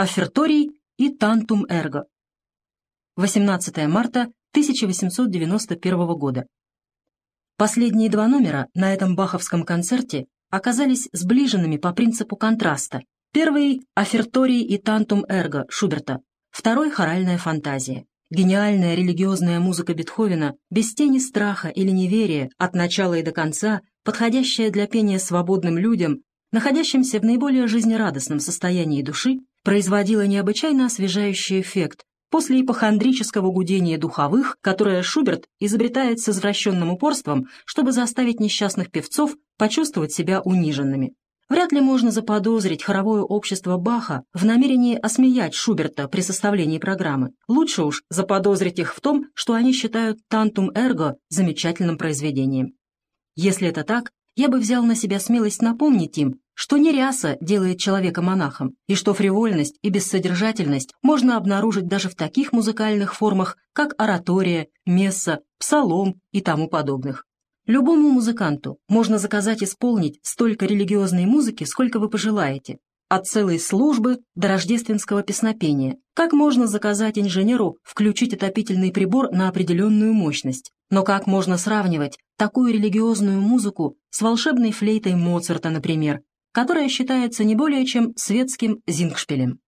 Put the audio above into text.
Оферторий и Тантум Эрго. 18 марта 1891 года. Последние два номера на этом баховском концерте оказались сближенными по принципу контраста. Первый — «Оферторий и Тантум Эрго» Шуберта, второй — «Хоральная фантазия». Гениальная религиозная музыка Бетховена, без тени страха или неверия, от начала и до конца, подходящая для пения свободным людям, находящимся в наиболее жизнерадостном состоянии души, производила необычайно освежающий эффект после ипохондрического гудения духовых, которое Шуберт изобретает с извращенным упорством, чтобы заставить несчастных певцов почувствовать себя униженными. Вряд ли можно заподозрить хоровое общество Баха в намерении осмеять Шуберта при составлении программы. Лучше уж заподозрить их в том, что они считают «Тантум Эрго» замечательным произведением. Если это так, я бы взял на себя смелость напомнить им, что не ряса делает человека монахом, и что фривольность и бессодержательность можно обнаружить даже в таких музыкальных формах, как оратория, месса, псалом и тому подобных. Любому музыканту можно заказать исполнить столько религиозной музыки, сколько вы пожелаете, от целой службы до рождественского песнопения. Как можно заказать инженеру включить отопительный прибор на определенную мощность? Но как можно сравнивать такую религиозную музыку с волшебной флейтой Моцарта, например, которая считается не более чем светским зингшпилем?